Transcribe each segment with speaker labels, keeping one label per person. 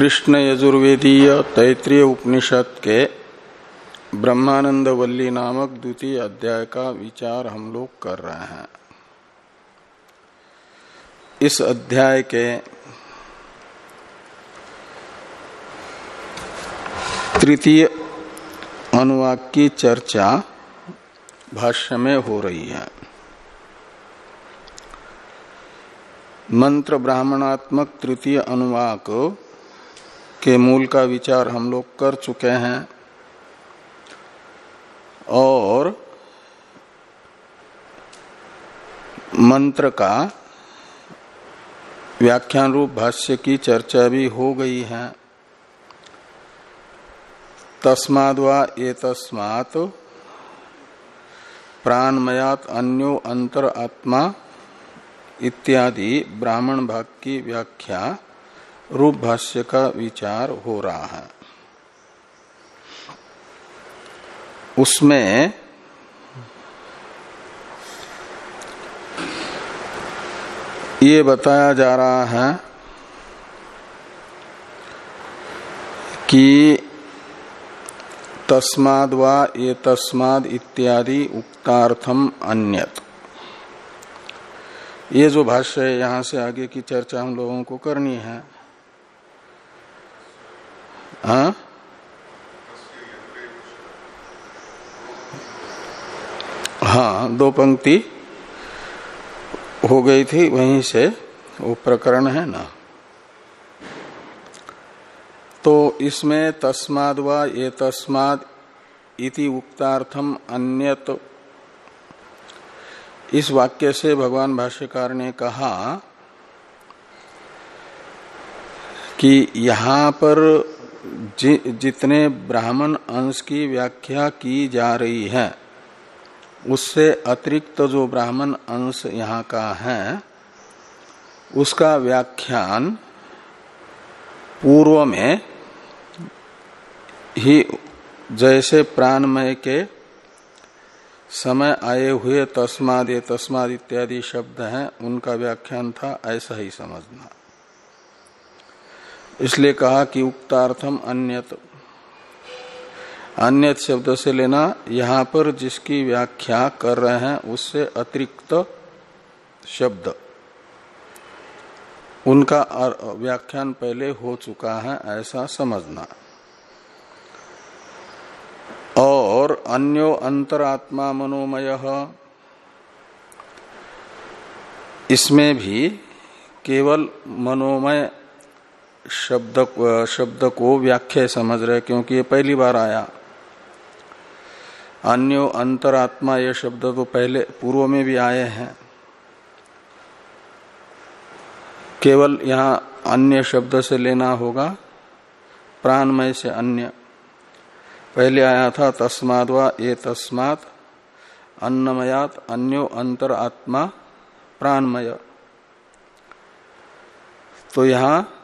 Speaker 1: कृष्ण यजुर्वेदीय तैतृय उपनिषद के ब्रह्मानंद वल्ली नामक द्वितीय अध्याय का विचार हम लोग कर रहे हैं। इस अध्याय के तृतीय अनुवाक की चर्चा भाष्य में हो रही है। मंत्र ब्राह्मणात्मक तृतीय अनुवाक के मूल का विचार हम लोग कर चुके हैं। और मंत्र का व्याख्यान रूप भाष्य की चर्चा भी हो गई है। तस्माद ये तस्मात प्राणमयात अन्यो अंतर आत्मा इत्यादि ब्राह्मण भाग की व्याख्या रूप भाष्य का विचार हो रहा है। उसमें ये बताया जा रहा है कि तस्माद वा ये तस्माद इत्यादि उक्तार्थम अन्यत। ये जो भाष्य है, यहाँ से आगे की चर्चा हम लोगों को करनी है। हाँ हाँ दो पंक्ति हो गई थी, वहीं से वो प्रकरण है ना। तो इसमें तस्माद व ये तस्माद इति उक्तार्थम अन्यत। इस वाक्य से भगवान भाष्यकार ने कहा कि यहाँ पर जि, जितने ब्राह्मण अंश की व्याख्या की जा रही है उससे अतिरिक्त जो ब्राह्मण अंश यहाँ का है उसका व्याख्यान पूर्व में ही जैसे प्राणमय के समय आए हुए तस्माद ये तस्माद इत्यादि शब्द हैं उनका व्याख्यान था ऐसा ही समझना। इसलिए कहा कि उक्तार्थम अन्यत। अन्यत शब्द से लेना, यहाँ पर जिसकी व्याख्या कर रहे हैं, उससे अतिरिक्त शब्द। उनका व्याख्यान पहले हो चुका है, ऐसा समझना। और अन्यो अंतरात्मा मनोमय, इसमें भी केवल मनोमय शब्द शब्द को व्याख्या समझ रहे क्योंकि ये पहली बार आया। अन्यो अंतरात्मा ये शब्द तो पहले, पूर्व में भी आए हैं। केवल यहाँ अन्य शब्द से लेना होगा, प्राणमय से अन्य। पहले आया था तस्माद व ये तस्मात, अन्नमयात, अन्यो अंतर आत्मा प्राणमय। तो यहाँ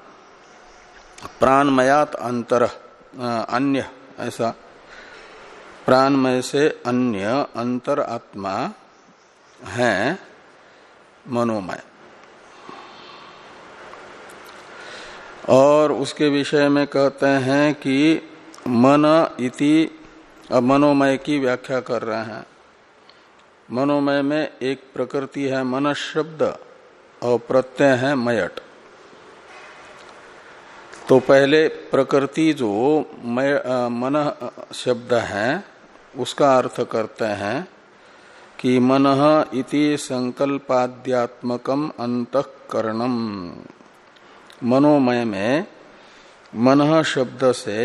Speaker 1: प्राणमयात अंतर अन्य, ऐसा। प्राणमय से अन्य अंतर आत्मा है मनोमय। और उसके विषय में कहते हैं कि मन इति, अब मनोमय की व्याख्या कर रहे हैं। मनोमय में एक प्रकृति है, मन शब्द, और प्रत्यय है मयट। तो पहले प्रकृति जो मन शब्द है, उसका अर्थ करते हैं कि मन इति संकल्पाद्यात्मकम अंतकरणम। मनोमय में मन शब्द से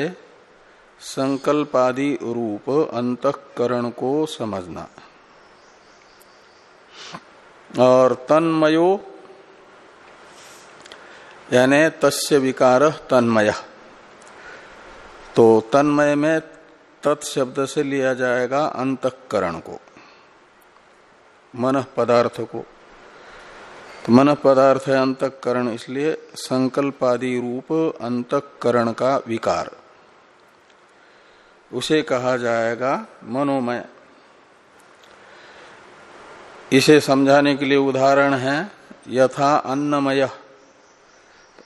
Speaker 1: संकल्पादि रूप अंतकरण को समझना। और तन्मयो यानी तस्य विकार तन्मय। तो तन्मय में तत्शब्द से लिया जाएगा अंतकरण को मन पदार्थ को। तो मन पदार्थ है अंतकरण, इसलिए संकल्पादि रूप अंतकरण का विकार। उसे कहा जाएगा मनोमय। इसे समझाने के लिए उदाहरण है, यथा अन्नमय।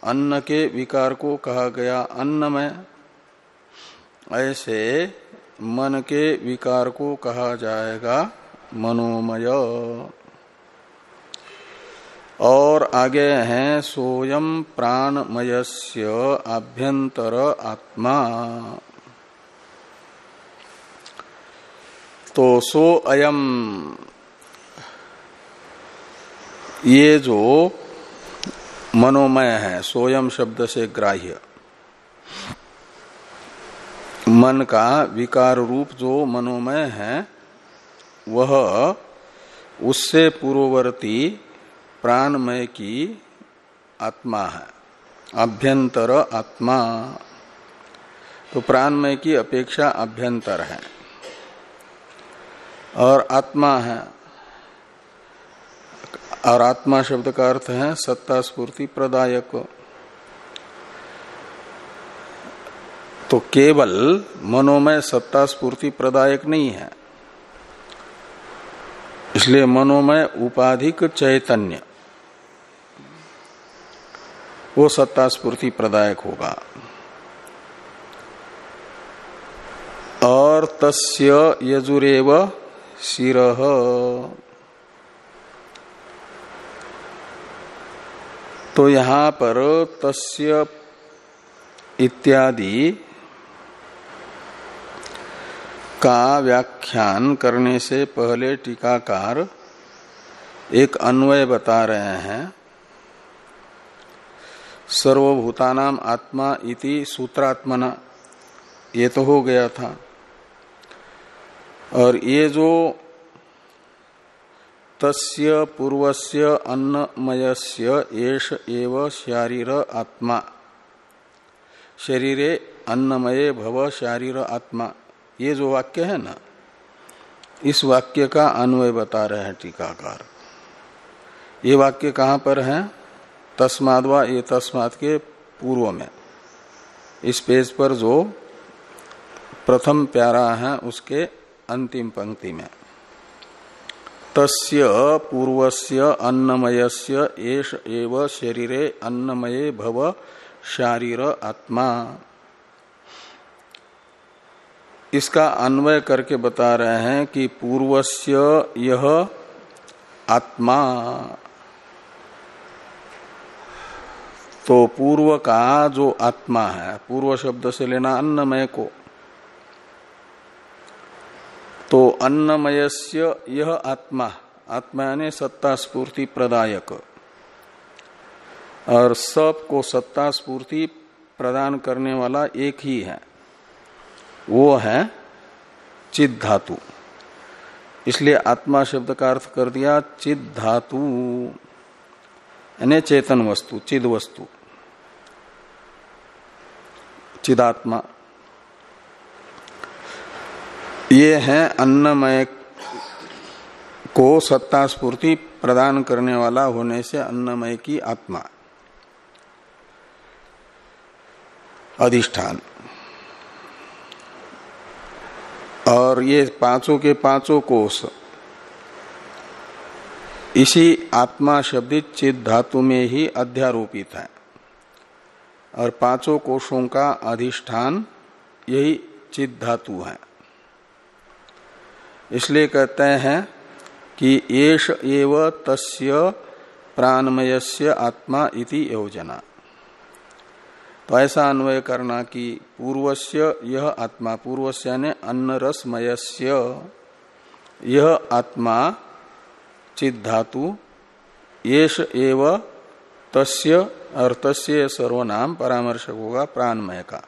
Speaker 1: अन्न के विकार को कहा गया अन्नमय। ऐसे मन के विकार को कहा जाएगा मनोमय। और आगे हैं सोयम प्राणमयस्य आभ्यंतर आत्मा। तो सो अयम, ये जो मनोमय है, सोयम शब्द से ग्राह्य। मन का विकार रूप जो मनोमय है, वह उससे पूर्ववर्ती प्राणमय की आत्मा है। अभ्यंतर आत्मा। तो प्राणमय की अपेक्षा अभ्यंतर है। और आत्मा है और आत्मा शब्द का अर्थ है सत्ता स्फूर्ति प्रदायक। तो केवल मनोमय सत्ता स्फूर्ति प्रदायक नहीं है। इसलिए मनोमय उपाधिक चैतन्य, वो सत्ता स्फूर्ति प्रदायक होगा। और तस्य यजुरेव शिर। तो यहाँ पर तस्य इत्यादि का व्याख्यान करने से पहले टीकाकार एक अन्वय बता रहे हैं। सर्वभूतानाम आत्मा इति सूत्रात्मना, ये तो हो गया था। और ये जो तस्य पूर्वस्य अन्नमयस्य एष एव शारीर आत्मा। शरीरे अन्नमय भव शारीर आत्मा। ये जो वाक्य है ना, इस वाक्य का अन्वय बता रहे हैं टीकाकार। ये वाक्य कहाँ पर है? तस्माद ये तस्माद के पूर्व में। इस पेज पर जो प्रथम प्यारा है, उसके अंतिम पंक्ति में। तस्य पूर्वस्य अन्नमयस्य एष एव शरीरे अन्नमये भव शारीर आत्मा। इसका अन्वय करके बता रहे हैं कि पूर्वस्य यह आत्मा। तो पूर्व का जो आत्मा है, पूर्व शब्द से लेना अन्नमय को। तो अन्नमयस्य यह आत्मा आत्मा यानी सत्ता स्फूर्ति प्रदायक। और सबको सत्ता स्फूर्ति प्रदान करने वाला एक ही है। वो है चिद धातु इसलिए आत्मा शब्द का अर्थ कर दिया चिद धातु यानी चेतन वस्तु चिद वस्तु चिदात्मा। ये है अन्नमय को सत्ता स्फूर्ति प्रदान करने वाला होने से अन्नमय की आत्मा। अधिष्ठान। और ये पाँचों के पाँचों कोष। इसी आत्मा शब्दित चित धातु में ही अध्यारोपित है। और पाँचों कोषों का अधिष्ठान यही चित धातु है। इसलिए कहते हैं कि येष एव तस्य प्राणमयस्य आत्मा इति योजना। तो ऐसा अन्वय करना कि पूर्वस्य यह आत्मा, पूर्वस्य यानी अन्न रसमयस्य यह आत्मा चित धातु येष एव तस्य और तस्य सर्वनाम परामर्शक होगा प्राणमय का।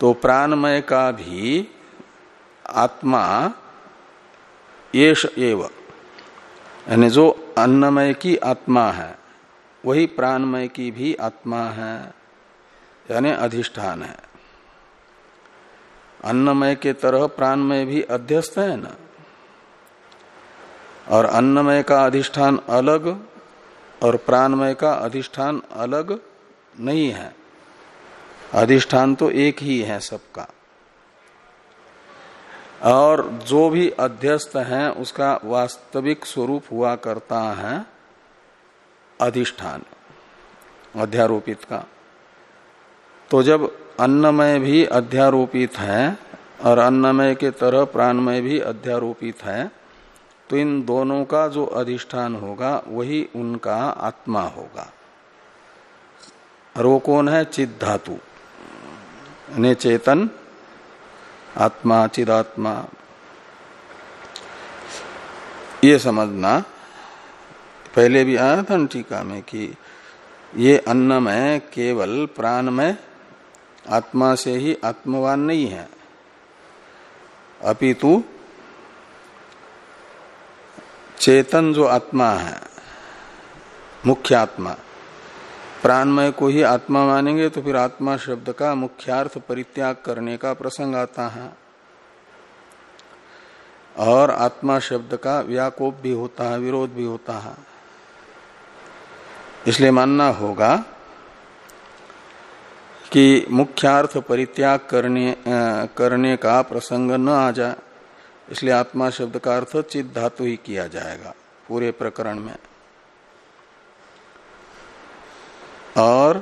Speaker 1: तो प्राणमय का भी आत्मा येष एव। यानी जो अन्नमय की आत्मा है, वही प्राणमय की भी आत्मा है, यानी अधिष्ठान है। अन्नमय के तरह प्राणमय भी अध्यस्त है ना? और अन्नमय का अधिष्ठान अलग और प्राणमय का अधिष्ठान अलग नहीं है। अधिष्ठान तो एक ही है सबका। और जो भी अध्यस्त है, उसका वास्तविक स्वरूप हुआ करता है अधिष्ठान, अध्यारोपित का। तो जब अन्नमय भी अध्यारोपित है और अन्नमय के तरह प्राणमय भी अध्यारोपित है तो इन दोनों का जो अधिष्ठान होगा, वही उनका आत्मा होगा। और वो कौन है? चिद धातु ने चेतन आत्मा चिरात्मा ये समझना, पहले भी आया था टीका में कि ये अन्नमय केवल प्राणमय आत्मा से ही आत्मवान नहीं है। अपितु, चेतन जो आत्मा है, मुख्य आत्मा प्राणमय को ही आत्मा मानेंगे तो फिर आत्मा शब्द का मुख्यार्थ परित्याग करने का प्रसंग आता है। और आत्मा शब्द का व्याकोप भी होता है, विरोध भी होता है। इसलिए मानना होगा कि मुख्यार्थ परित्याग करने करने का प्रसंग न आ जाए, इसलिए आत्मा शब्द का अर्थ चित धातु ही किया जाएगा, पूरे प्रकरण में। और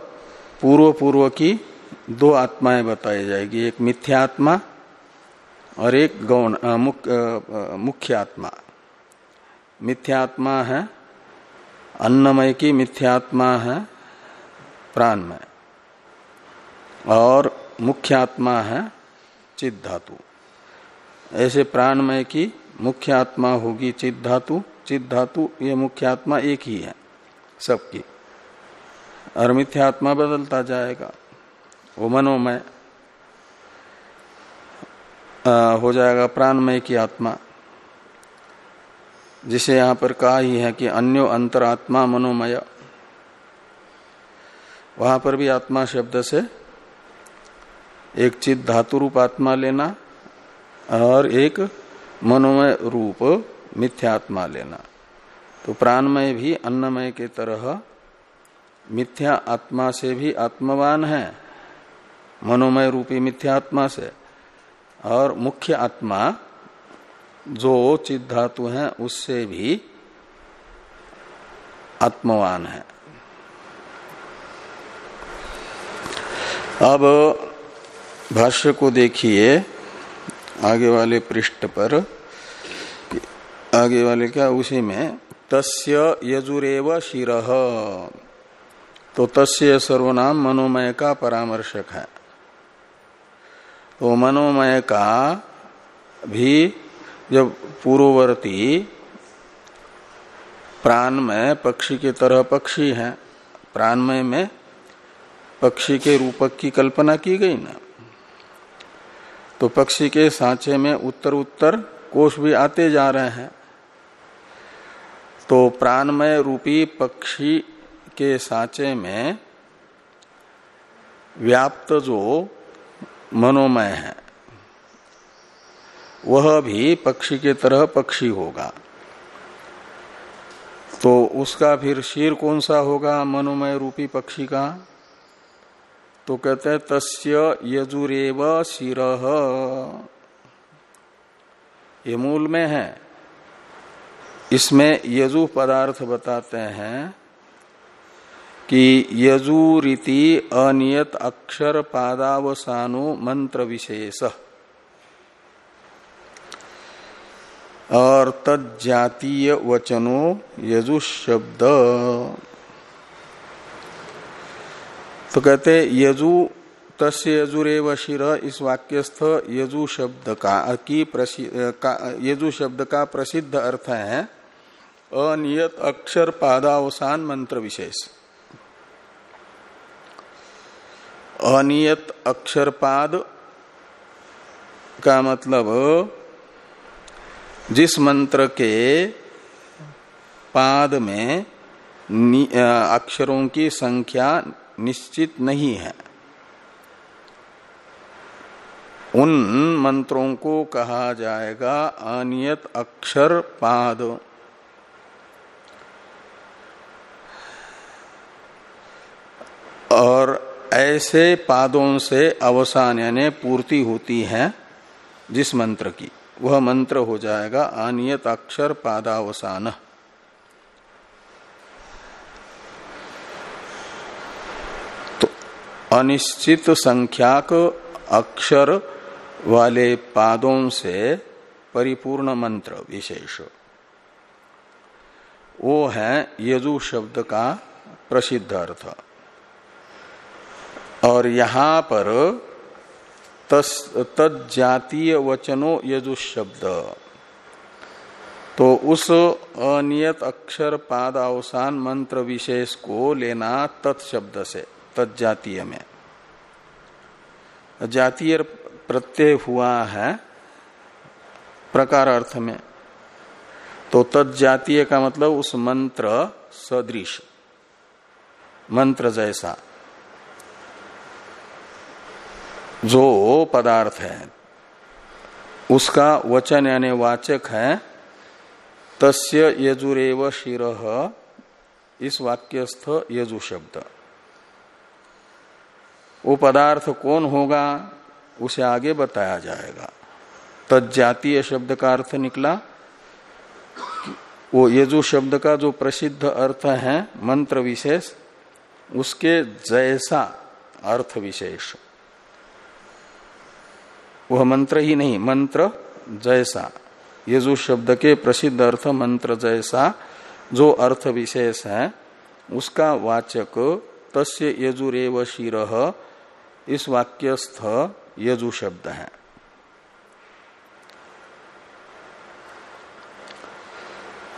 Speaker 1: पूर्व पूर्व की दो आत्माएँ बताई जाएगी एक मिथ्यात्मा और एक गौण मुख, मुख्य आत्मा। मिथ्यात्मा है अन्नमय की मिथ्यात्मा है प्राणमय। और मुख्य आत्मा है चित धातु। ऐसे प्राणमय की मुख्य आत्मा होगी चित धातु। चित धातु ये मुख्य आत्मा एक ही है सबकी। और मिथ्यात्मा बदलता जाएगा। वो मनोमय हो जाएगा प्राणमय की आत्मा। जिसे यहाँ पर कहा ही है कि अन्यो अंतरात्मा मनोमय। वहाँ पर भी आत्मा शब्द से एक चित धातु रूप आत्मा लेना और एक मनोमय रूप मिथ्यात्मा लेना। तो प्राणमय भी अन्नमय के तरह मिथ्या आत्मा से भी आत्मवान है। मनोमय रूपी मिथ्या आत्मा से। और मुख्य आत्मा जो चित धातु है, उससे भी आत्मवान है। अब भाष्य को देखिए, आगे वाले पृष्ठ पर। आगे वाले क्या, उसी में, तस्य यजुरेव शिर। तो तस्य सर्वनाम मनोमय का परामर्शक है। तो मनोमय का भी जब पूर्ववर्ती प्राणमय पक्षी के तरह पक्षी है, प्राणमय में पक्षी के रूपक की कल्पना की गई ना तो पक्षी के सांचे में उत्तर उत्तर कोष भी आते जा रहे हैं। तो प्राणमय रूपी पक्षी के सांचे में व्याप्त जो मनोमय है, वह भी पक्षी के तरह पक्षी होगा। तो उसका फिर शीर कौन सा होगा, मनोमय रूपी पक्षी का? तो कहते हैं, तस्य यजुरेव शिर। ये मूल में है। इसमें यजु पदार्थ बताते हैं। कि यजुरीति अनियत अक्षर पादावसानो मंत्र विशेष। और तजातीय वचनो यजु शब्द तो कहते, यजु, तस्य यजुरेव शिर, इस वाक्यस्थ यजु शब्द का की का यजु शब्द का प्रसिद्ध अर्थ है, अनियत अक्षर पादावसान मंत्र विशेष। अनियत अक्षरपाद का मतलब जिस मंत्र के पाद में अक्षरों की संख्या निश्चित नहीं है, उन मंत्रों को कहा जाएगा अनियत अक्षर पाद और ऐसे पादों से अवसान यानी पूर्ति होती है जिस मंत्र की। वह मंत्र हो जाएगा अनियत अक्षर पादावसान। तो अनिश्चित संख्याक अक्षर वाले पादों से परिपूर्ण मंत्र विशेष। वो है यजु शब्द का प्रसिद्ध अर्थ। और यहाँ पर वचनो यजु शब्द। तो उस अनियत अक्षर पाद अवसान मंत्र विशेष को लेना तत्शब्द से तत्जातीय में। जातीय प्रत्यय हुआ है प्रकार अर्थ में। तो तत्जातीय का मतलब उस मंत्र सदृश, मंत्र जैसा। जो पदार्थ है, उसका वचन यानी वाचक है, तस्य यजुरेव शिर, इस वाक्यस्थ यजु शब्द। वो पदार्थ कौन होगा, उसे आगे बताया जाएगा। तजातीय शब्द का अर्थ निकला, वो यजु शब्द का जो प्रसिद्ध अर्थ है, मंत्र विशेष, उसके जैसा अर्थ विशेष। वह मंत्र ही नहीं, मंत्र जैसा। यजु शब्द के प्रसिद्ध अर्थ मंत्र जैसा, जो अर्थ विशेष है, उसका वाचक तस्य यजुरेव शिर, इस वाक्यस्थ यजु शब्द है।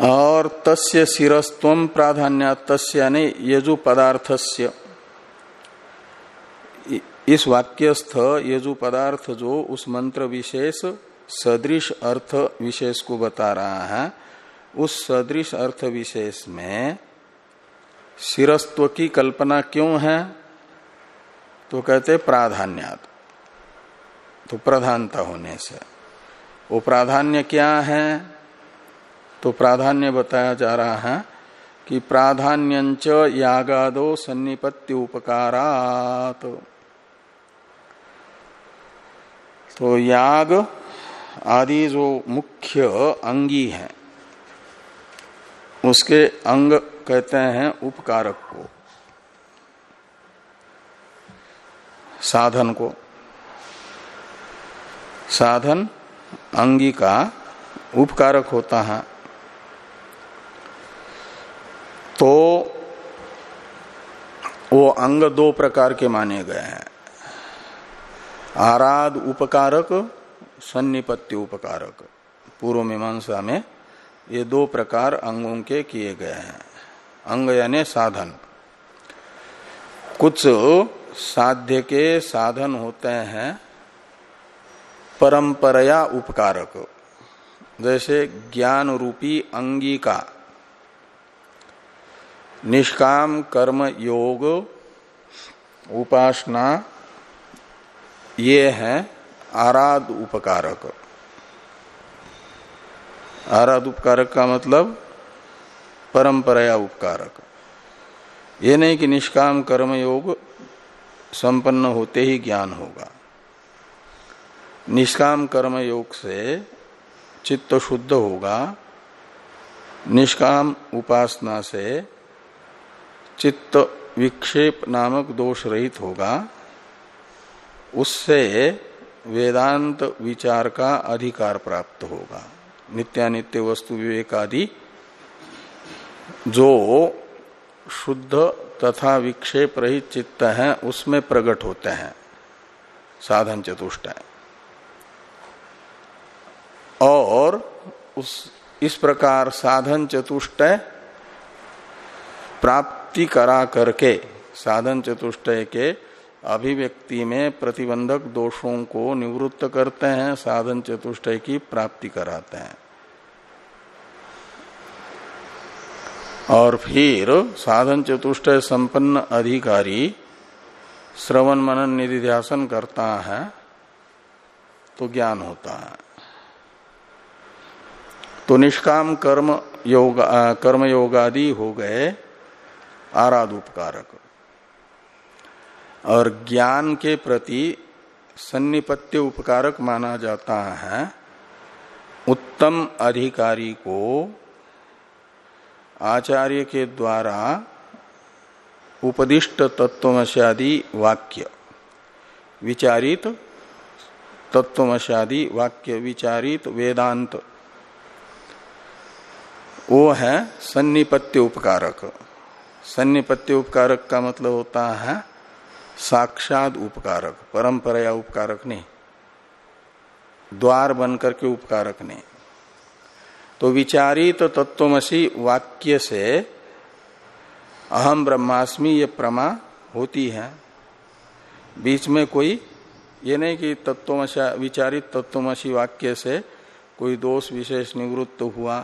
Speaker 1: और तस्य शिरस्व प्राधान्य तस्य यजु पदार्थस्य इस वाक्यस्थ ये जो पदार्थ जो उस मंत्र विशेष सदृश अर्थ विशेष को बता रहा है, उस सदृश अर्थ विशेष में शिरस्व की कल्पना क्यों है? तो कहते प्राधान्यात। तो प्रधानता होने से। वो प्राधान्य क्या है? तो प्राधान्य बताया जा रहा है कि प्राधान्यंच यागादो सन्निपत्ति उपकारात। तो याग आदि जो मुख्य अंगी है, उसके अंग कहते हैं उपकारक को, साधन को। साधन अंगी का उपकारक होता है। तो वो अंग दो प्रकार के माने गए हैं। आराध उपकारक, सन्निपत्ति उपकारक। पूर्व मीमांसा में ये दो प्रकार अंगों के किए गए हैं। अंग यानी साधन। कुछ साध्य के साधन होते हैं परंपराया उपकारक। जैसे ज्ञान रूपी अंगी का निष्काम कर्म योग, उपासना ये है आराध उपकारक। आराध उपकारक का मतलब परंपराया उपकारक। ये नहीं कि निष्काम कर्म योग संपन्न होते ही ज्ञान होगा। निष्काम कर्म योग से चित्त शुद्ध होगा। निष्काम उपासना से चित्त विक्षेप नामक दोष रहित होगा। उससे वेदांत विचार का अधिकार प्राप्त होगा। नित्यानित्य वस्तु विवेक आदि जो शुद्ध तथा विक्षेप रहित चित्त है, उसमें प्रकट होते हैं। साधन चतुष्ट और उस, इस प्रकार साधन चतुष्ट प्राप्ति करा करके, साधन चतुष्ट के अभिव्यक्ति में प्रतिबंधक दोषों को निवृत्त करते हैं, साधन चतुष्ट की प्राप्ति कराते हैं। और फिर साधन चतुष्ट संपन्न अधिकारी श्रवण मनन निधिध्यासन करता है तो ज्ञान होता है। तो निष्काम कर्म योग, कर्म योगादि हो गए आराध उपकारक और ज्ञान के प्रति सन्निपत्य उपकारक माना जाता है। उत्तम अधिकारी को आचार्य के द्वारा उपदिष्ट तत्वमशादि वाक्य, विचारित तत्वमशादि वाक्य, विचारित वेदांत, वो है सन्निपत्य उपकारक। सन्निपत्य उपकारक का मतलब होता है साक्षात उपकारक, परंपरा उपकारक नहीं। द्वार बनकर के उपकारक नहीं। तो विचारित तत्वमसी वाक्य से अहम ब्रह्मास्मि ये प्रमा होती है। बीच में कोई ये नहीं कि तत्वमशा विचारित तत्वमसी वाक्य से कोई दोष विशेष निवृत्त हुआ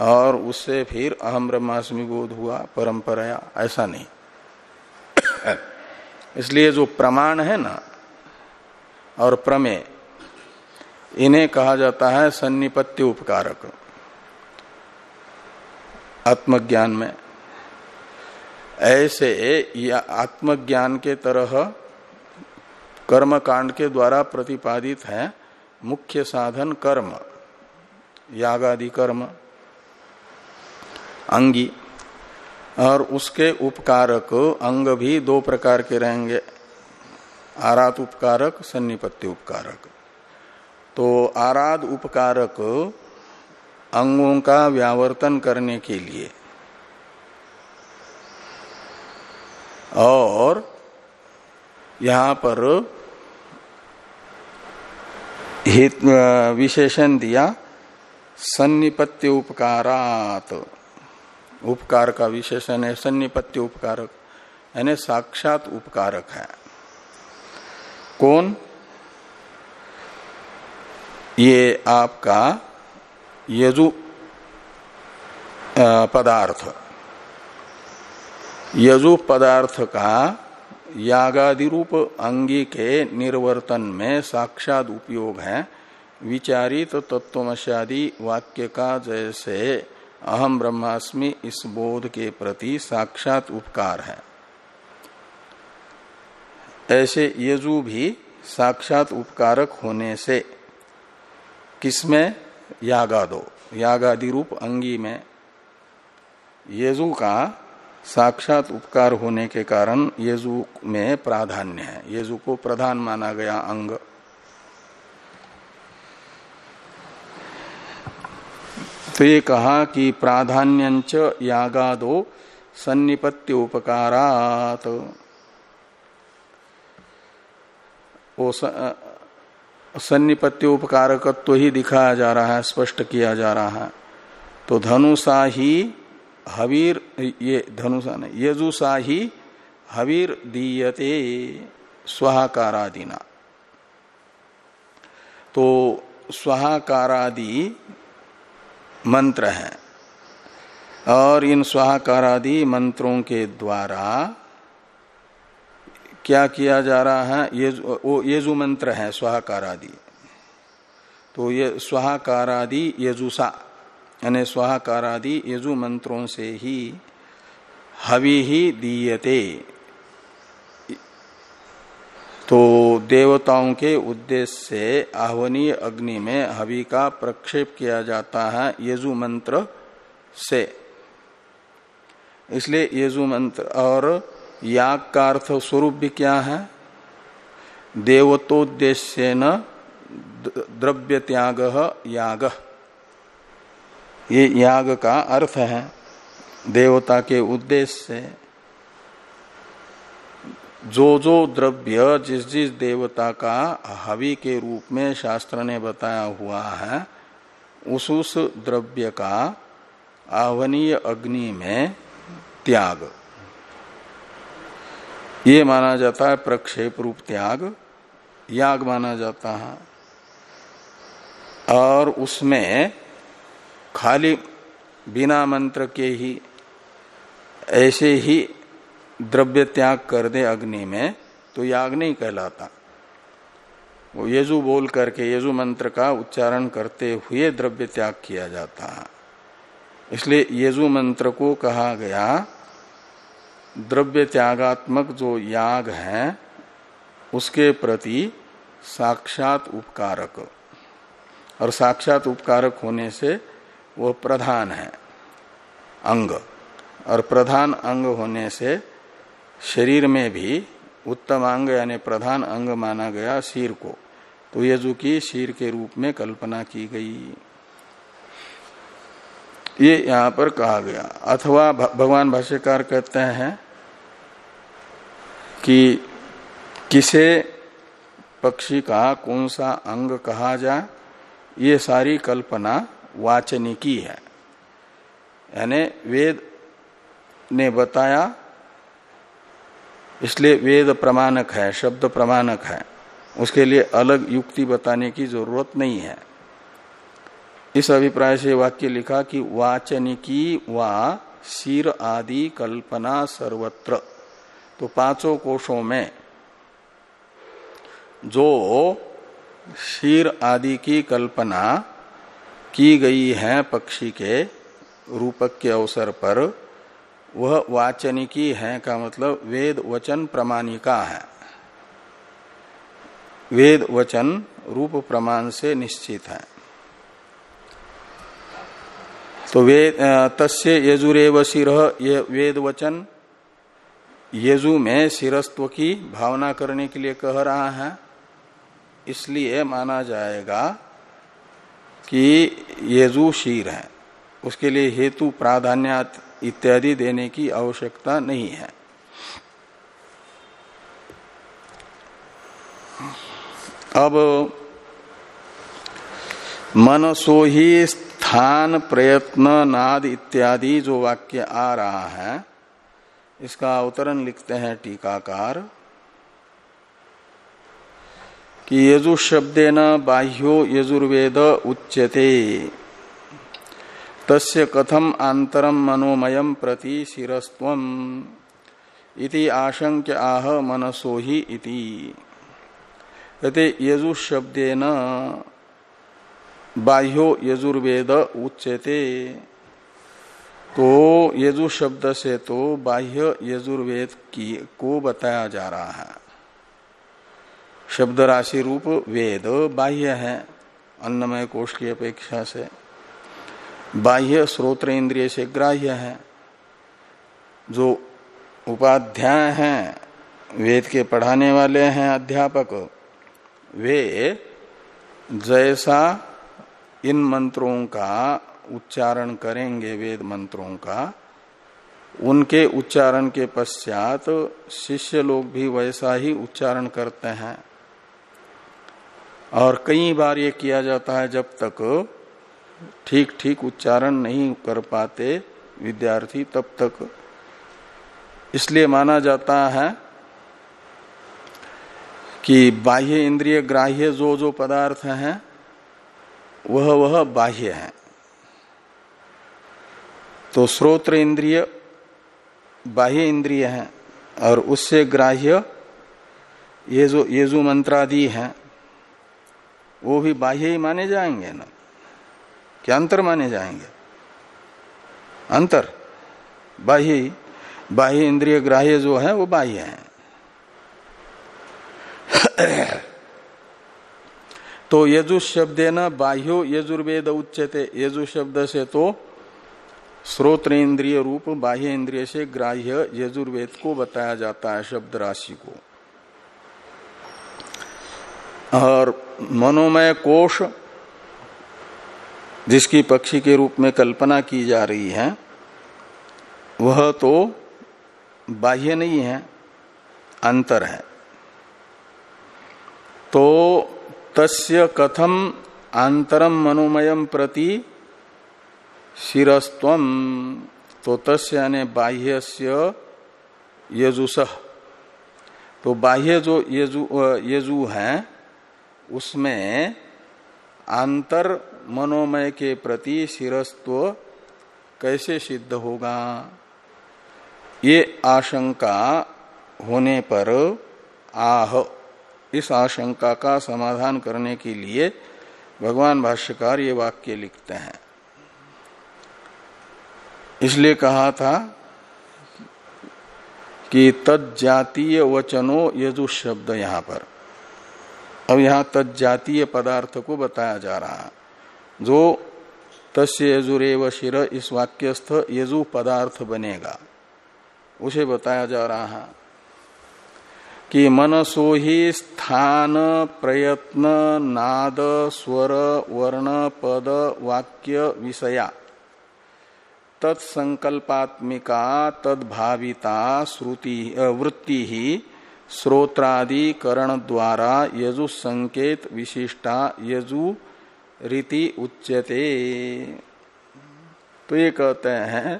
Speaker 1: और उससे फिर अहम ब्रह्मास्मि बोध हुआ, परंपरा ऐसा नहीं। इसलिए जो प्रमाण है ना, और प्रमेय, इन्हें कहा जाता है सन्निपत्य उपकारक। आत्मज्ञान में, ऐसे या आत्मज्ञान के तरह कर्म कांड के द्वारा प्रतिपादित है मुख्य साधन कर्म, यागादि कर्म, अंगी। और उसके उपकारक अंग भी दो प्रकार के रहेंगे। आरात उपकारक, सन्निपत्ति उपकारक। तो आराध उपकारक अंगों का व्यावर्तन करने के लिए और यहाँ पर विशेषण दिया सन्निपत्य उपकारात। उपकार का विशेषण है सन्निपत्य उपकारक, यानी साक्षात उपकारक है। कौन? ये आपका यजु पदार्थ। यजु पदार्थ का यागादि रूप अंगी के निर्वर्तन में साक्षात उपयोग है। विचारित तत्वमशादी वाक्य का जैसे अहम ब्रह्मास्मि इस बोध के प्रति साक्षात उपकार है। ऐसे यजु भी साक्षात उपकारक होने से किसमें? यागादो। यागादि रूप अंगी में। येजु का साक्षात उपकार होने के कारण येजु में प्राधान्य है। येजु को प्रधान माना गया अंग। तो ये कहा कि प्राधान्यंच यागादो सन्निपत्य उपकारात सन्निपत्य उपकारकत्व तो ही दिखाया जा रहा है, स्पष्ट किया जा रहा है। तो धनुषा ही हवीर, ये धनुषा नहीं, यजुषा ही हवीर दीयते स्वाहाकारादिना। तो स्वाहाकारादि मंत्र हैं। और इन स्वाहाकारादि मंत्रों के द्वारा क्या किया जा रहा है? ये वो येजु मंत्र है, स्वाहाकारादि। तो ये स्वाहाकारादि यजुषा यानी स्वाहाकारादि यजु मंत्रों से ही हवि ही दीयते। तो देवताओं के उद्देश्य से आह्वनीय अग्नि में हवि का प्रक्षेप किया जाता है यजु मंत्र से। इसलिए यजु मंत्र और याग का अर्थ स्वरूप भी क्या है? देवतोद्देश्य न द्रव्य त्याग याग। ये याग का अर्थ है देवता के उद्देश्य से जो जो द्रव्य जिस जिस देवता का हवि के रूप में शास्त्र ने बताया हुआ है, उस उस द्रव्य का आवनीय अग्नि में त्याग। ये माना जाता है प्रक्षेप रूप त्याग, याग माना जाता है। और उसमें खाली बिना मंत्र के ही, ऐसे ही द्रव्य त्याग कर दे अग्नि में तो याग नहीं कहलाता। वो यजु बोल करके येजु मंत्र का उच्चारण करते हुए द्रव्य त्याग किया जाता। है इसलिए येजु मंत्र को कहा गया द्रव्य त्यागात्मक जो याग है, उसके प्रति साक्षात उपकारक। और साक्षात उपकारक होने से वह प्रधान है, अंग। और प्रधान अंग होने से शरीर में भी उत्तम अंग यानी प्रधान अंग माना गया शीर को। तो यजु की शीर के रूप में कल्पना की गई। ये यहाँ पर कहा गया। अथवा भगवान भाष्यकार कहते हैं कि किसे पक्षी का कौन सा अंग कहा जाए, ये सारी कल्पना वाचनिकी है। यानी वेद ने बताया इसलिए वेद प्रमाणक है, शब्द प्रमाणक है। उसके लिए अलग युक्ति बताने की ज़रूरत नहीं है। इस अभिप्राय से वाक्य लिखा कि वाचनिकी वा शीर आदि कल्पना सर्वत्र। तो पाँचों कोशों में जो शीर आदि की कल्पना की गई है पक्षी के रूपक के अवसर पर वह वाचनिकी है का मतलब वेद वचन प्रमाणिका है। वेद वचन रूप प्रमाण से निश्चित है। तो वेद तस्य यजुरेव शिर, ये वेद वचन यजु में शिरस्व की भावना करने के लिए कह रहा है। इसलिए माना जाएगा कि यजु शीर है। उसके लिए हेतु प्राधान्यात इत्यादि देने की आवश्यकता नहीं है। अब मनसो ही स्थान प्रयत्न नाद इत्यादि जो वाक्य आ रहा है, इसका अवतरण लिखते हैं टीकाकार कि यजु शब्देन बाह्यो यजुर्वेद उच्यते। तस्य कथम आंतरम मनोमयम प्रति शिरस्व इति आशंक्य आह मनसो ही इति। शब्देन बाह्यो यजुर्वेद उच्यते। तो यजु शब्द से तो बाह्य यजुर्वेद की को बताया जा रहा है। शब्द राशि रूप वेद बाह्य है, अन्नमय कोष की अपेक्षा से। बाह्य श्रोत्र इंद्रिय से ग्राह्य है। जो उपाध्याय हैं, वेद के पढ़ाने वाले हैं अध्यापक, वे जैसा इन मंत्रों का उच्चारण करेंगे, वेद मंत्रों का, उनके उच्चारण के पश्चात शिष्य लोग भी वैसा ही उच्चारण करते हैं। और कई बार ये किया जाता है जब तक ठीक ठीक उच्चारण नहीं कर पाते विद्यार्थी तब तक। इसलिए माना जाता है कि बाह्य इंद्रिय ग्राह्य जो जो पदार्थ हैं, वह वह बाह्य है। तो श्रोत्र इंद्रिय बाह्य इंद्रिय है और उससे ग्राह्य ये जो ये जो मंत्रादि हैं, वो भी बाह्य ही माने जाएँगे ना। क्या अंतर माने जाएँगे। अंतर। बाह्य बाह्य इंद्रिय ग्राह्य जो है, वो बाह्य है। तो यजु शब्द न बाह्यो यजुर्वेद उच्चते यजु शब्द से तो श्रोत्र इंद्रिय रूप, बाह्य इंद्रिय से ग्राह्य यजुर्वेद को बताया जाता है शब्द राशि को। और मनोमय कोश जिसकी पक्षी के रूप में कल्पना की जा रही है, वह तो बाह्य नहीं है, अंतर है। तो तस्य कथम आंतरम मनोमयम प्रति शिरस्व तो तस्य यानी बाह्य यजुस। तो बाह्य जो यजु यजु है, उसमें आंतर मनोमय के प्रति शिरस्व कैसे सिद्ध होगा? ये आशंका होने पर आह, इस आशंका का समाधान करने के लिए भगवान भाष्यकार ये वाक्य लिखते हैं। इसलिए कहा था कि तजातीय वचनो यजु शब्द यहाँ पर। अब यहाँ तजातीय पदार्थ को बताया जा रहा है। जो तस्य यजुरेव शिर इस वाक्यस्थ यजु पदार्थ बनेगा। उसे बताया जा रहा है कि मनसो ही स्थान, प्रयत्न, नाद, स्वर, वर्ण, पद, वाक्य, विषया। तत्संकल्पात्मिका, तद्भाविता, श्रुति वृत्ति ही श्रोत्रादिकरण द्वारा यजु संकेत विशिष्टा यजु रीति उच्यते। तो ये कहते हैं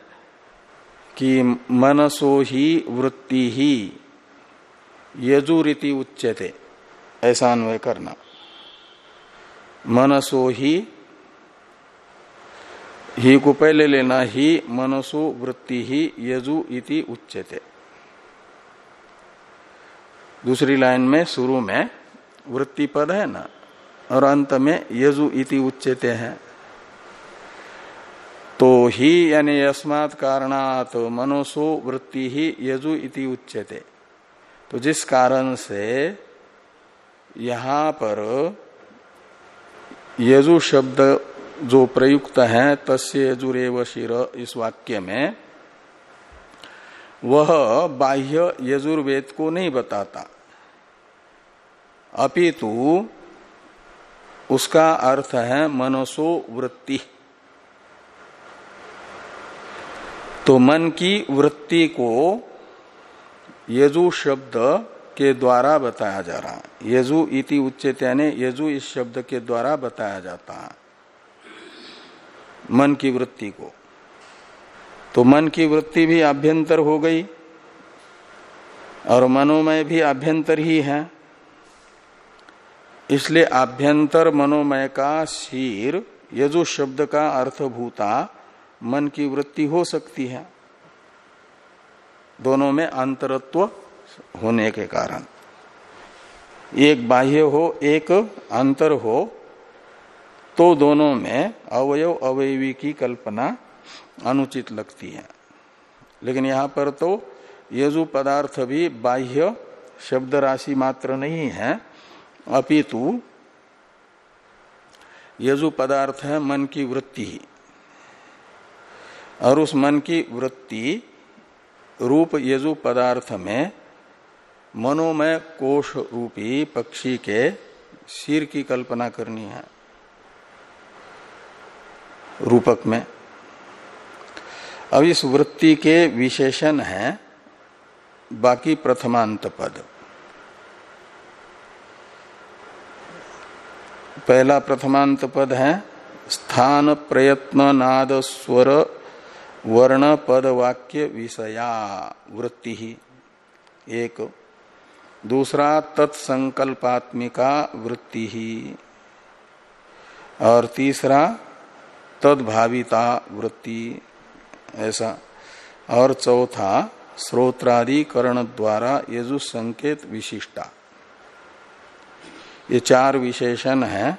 Speaker 1: कि मनसो ही वृत्ति ही, यजु रीति उच्यते, ऐसा अन्वय करना। मनसो ही ही को पहले लेना ही, मनसो वृत्ति ही, यजु इति उच्यते। दूसरी लाइन में, शुरू में, वृत्ति पद है ना? और अंत में यजु इति उच्यते है। तो ही यानी अस्मात् कारणात मनोसो वृत्ति ही यजु इति उच्यते। तो जिस कारण से यहाँ पर यजु शब्द जो प्रयुक्त है, तस्य यजुरेव शिर इस वाक्य में, वह बाह्य यजुर्वेद को नहीं बताता। अपितु उसका अर्थ है मनसो वृत्ति। तो मन की वृत्ति को यजु शब्द के द्वारा बताया जा रहा है। यजु इति उच्चत यानी यजु इस शब्द के द्वारा बताया जाता है मन की वृत्ति को। तो मन की वृत्ति भी आभ्यंतर हो गई और मनोमय भी आभ्यंतर ही है। इसलिए आभ्यंतर मनोमय का शीर, यजु शब्द का अर्थभूता मन की वृत्ति हो सकती है। दोनों में अंतरत्व होने के कारण। एक बाह्य हो, एक अंतर हो तो दोनों में अवयव अवयवी की कल्पना अनुचित लगती है। लेकिन यहाँ पर तो यजु पदार्थ भी बाह्य शब्द राशि मात्र नहीं है अपितु यजु पदार्थ है, मन की वृत्ति ही। और उस मन की वृत्ति रूप यजु पदार्थ में मनोमय कोश रूपी पक्षी के सिर की कल्पना करनी है, रूपक में। अब इस वृत्ति के विशेषण है बाकी प्रथमांत पद। पहला प्रथमांत पद है, स्थान प्रयत्न नाद स्वर वर्ण पद वाक्य विषया, वृत्ति ही, एक। दूसरा, तत्संकल्पात्मिका, वृत्ति ही। और तीसरा, तदभाविता, वृत्ति, ऐसा। और चौथा श्रोत्रादिकरण द्वारा यजु संकेत विशिष्टा। ये चार विशेषण है।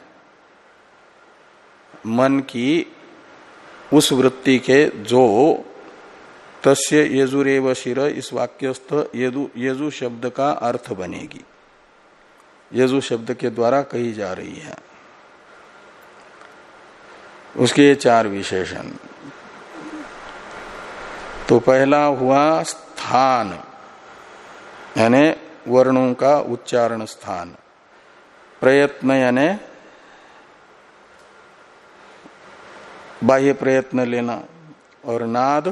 Speaker 1: मन की उस वृत्ति के जो तस्य यजुरेव शिर, इस वाक्यस्थ यदु, यजु शब्द का अर्थ बनेगी। यजु शब्द के द्वारा कही जा रही है। उसके चार विशेषण। तो पहला हुआ स्थान, यानी वर्णों का उच्चारण स्थान। प्रयत्न यानी बाह्य प्रयत्न लेना और नाद,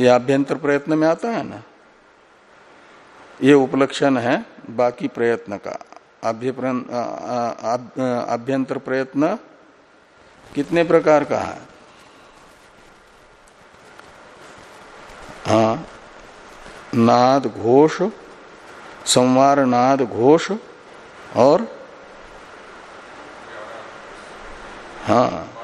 Speaker 1: ये आभ्यंतर प्रयत्न में आता है ना? ये उपलक्षण है बाकी प्रयत्न का। आभ्यंतर प्रयत्न कितने प्रकार का है? हाँ नाद घोष, संवार नाद घोष और हाँ।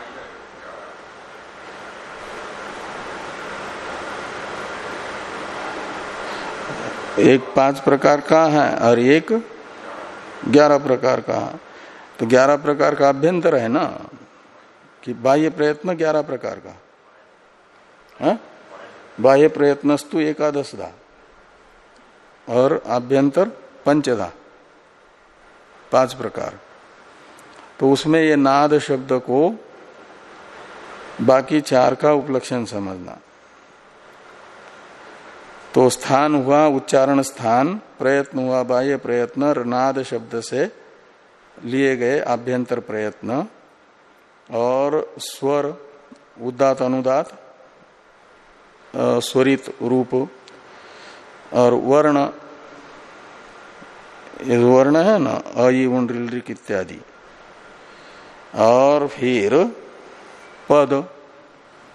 Speaker 1: एक पाँच प्रकार का है और एक ग्यारह प्रकार का है। तो ग्यारह प्रकार का अभ्यंतर है ना? कि बाह्य प्रयत्न ग्यारह प्रकार का। है? बाह्य प्रयत्नस्तु एकादश धा और आभ्यंतर पंचधा। पाँच प्रकार। तो उसमें ये नाद शब्द को बाकी चार का उपलक्षण समझना। तो स्थान हुआ, उच्चारण स्थान, प्रयत्न हुआ, बाह्य प्रयत्न रनाद शब्द से लिए गए आभ्यंतर प्रयत्न, और स्वर, उदात, अनुदात स्वरित रूप, और वर्ण, ये वर्ण है ना अयुंड्रिक इत्यादि। और फिर पद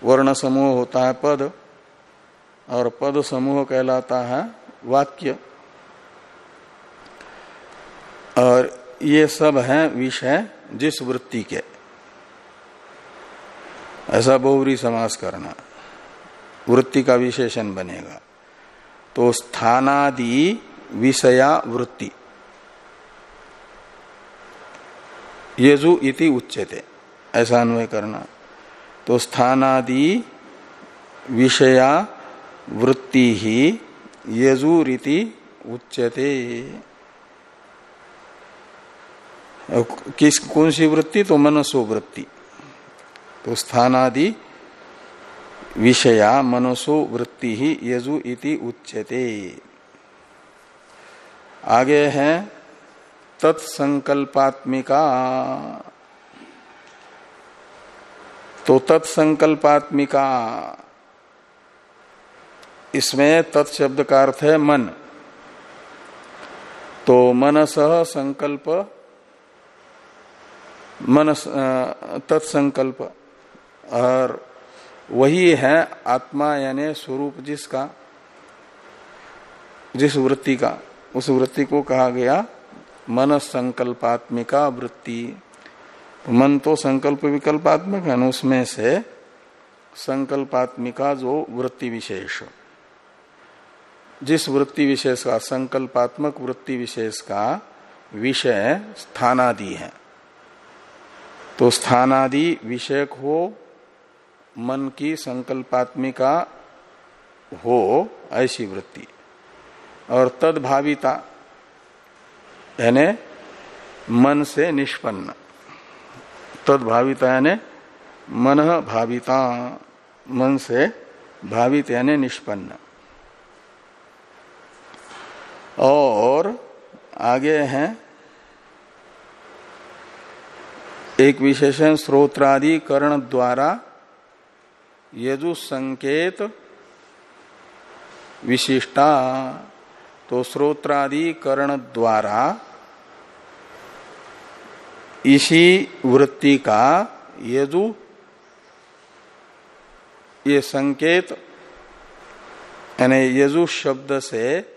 Speaker 1: वर्ण समूह होता है पद, और पद समूह कहलाता है वाक्य। और ये सब है विषय जिस वृत्ति के। ऐसा बहुरी समास करना। वृत्ति का विशेषण बनेगा। तो स्थानादि विषया वृत्ति। यजु इति उच्चते ऐसा अन्वय करना। तो स्थानादि विषया वृत्ति ही यजुरीति उच्चते किस कौन सी वृत्ति? तो मनसो वृत्ति तो स्थानादि विषया मनसो वृत्ति ही यजु इति उच्यते। आगे है तत्संकल्पात्मिका। तो तत्संकल्पात्मिका। इसमें तत्शब्द का अर्थ है मन। तो मनस संकल्प मन तत्संकल्प। और वही है आत्मा यानी स्वरूप जिसका, जिस वृत्ति का, उस वृत्ति को कहा गया मन संकल्पात्मिका वृत्ति मन तो संकल्प विकल्पात्मक है उसमें से संकल्पात्मिका जो वृत्ति विशेष। जिस वृत्ति विशेष का, संकल्पात्मक वृत्ति विशेष का विषय स्थानादि है। तो स्थानादि विषयक हो, मन की संकल्पात्मिका हो, ऐसी वृत्ति। और तदभाविता यानी मन से निष्पन्न। तदभाविता यानी मन भाविता। मन से भावित यानी निष्पन्न। और आगे हैं एक विशेषण स्रोत्रादि करण द्वारा यजु संकेत विशिष्टा। तो स्रोत्रादि करण द्वारा इसी वृत्ति का यजु ये संकेत, यानी यजु शब्द से